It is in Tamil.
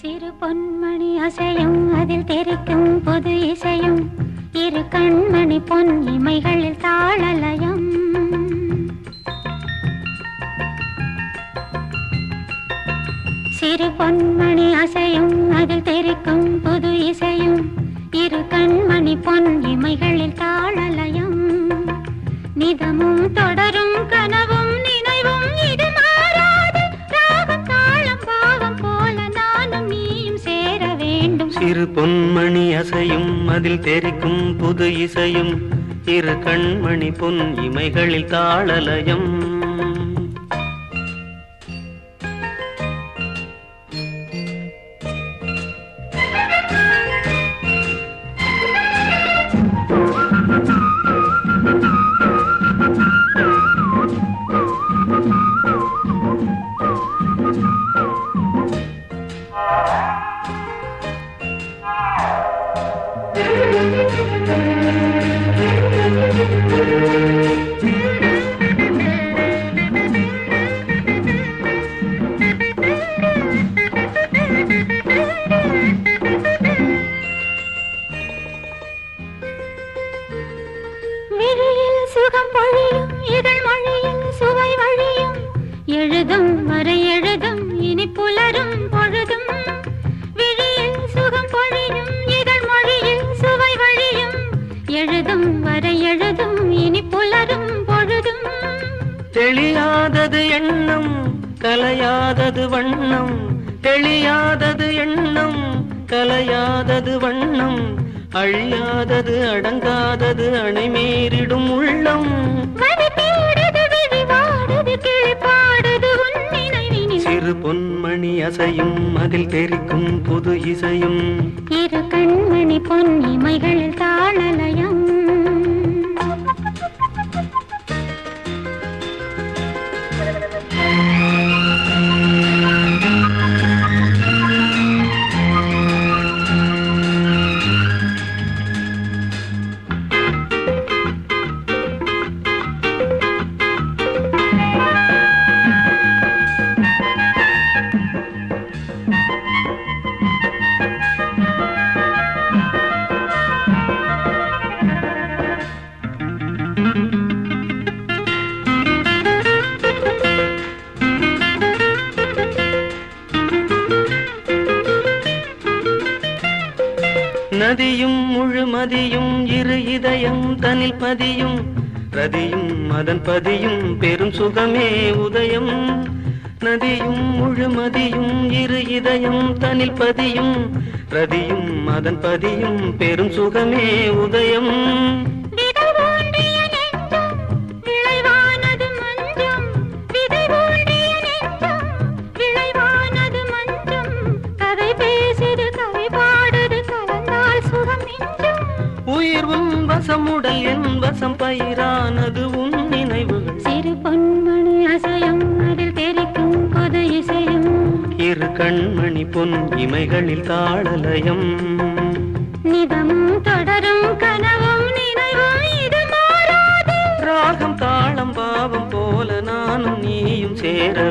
சிறு பொன்மணி அசையும் அதில் தெரிக்கும் புது இசையும் இரு கண்மணி பொன் இமைகளில் தாழலயம் சிறு பொன்மணி அசையும் இரு பொன்மணி அசையும் அதில் தெரிக்கும் புது இசையும் இரு கண்மணி பொன் இமைகளில் தாளலயம். சுகம் பொழியும் இதழ் மொழியில் சுவை வழியும். எழுதும் வரை எழுதும் இனி புலரும் பொழுதும். விழியில் சுகம் பொழியும் இதழ் மொழியில் சுவை வழியும். எழுதும் வரை எழுதும் இனி புலரும் பொழுதும். தெளியாதது எண்ணம் கலையாதது வண்ணம். தெளியாதது எண்ணம் கலையாதது வண்ணம். அழியாதது அடங்காதது உள்ளம். பாடுது உன் நினைவினில். சிறு பொன்மணி அசையும் அதில் தெரிக்கும் புது இசையும். இரு கண்மணி பொன் இமைகளில் தாளலயம் நதியும் முழுமதியும் இரு இதயம் தனில் பதியும். ரதியும் அதன் பதியும் பெரும் சுகமே உதயம். நதியும் முழுமதியும் இரு இதயம் தனில் பதியும். ரதியும் அதன் பதியும் பெரும் சுகமே உதயம். வசமுடல் என் வசம் பயிரானது உன் நினைவுகள். சிறு பொன்மணி அசையும் அதில் தெரிக்கும் கொதை இசையும். இரு கண்மணி பொன் இமைகளில் தாளலயம் நிதமும் தொடரும் கனவும் நினைவும் இது ராகம் தாளம் பாவம் போல நானும் நீயும் சேர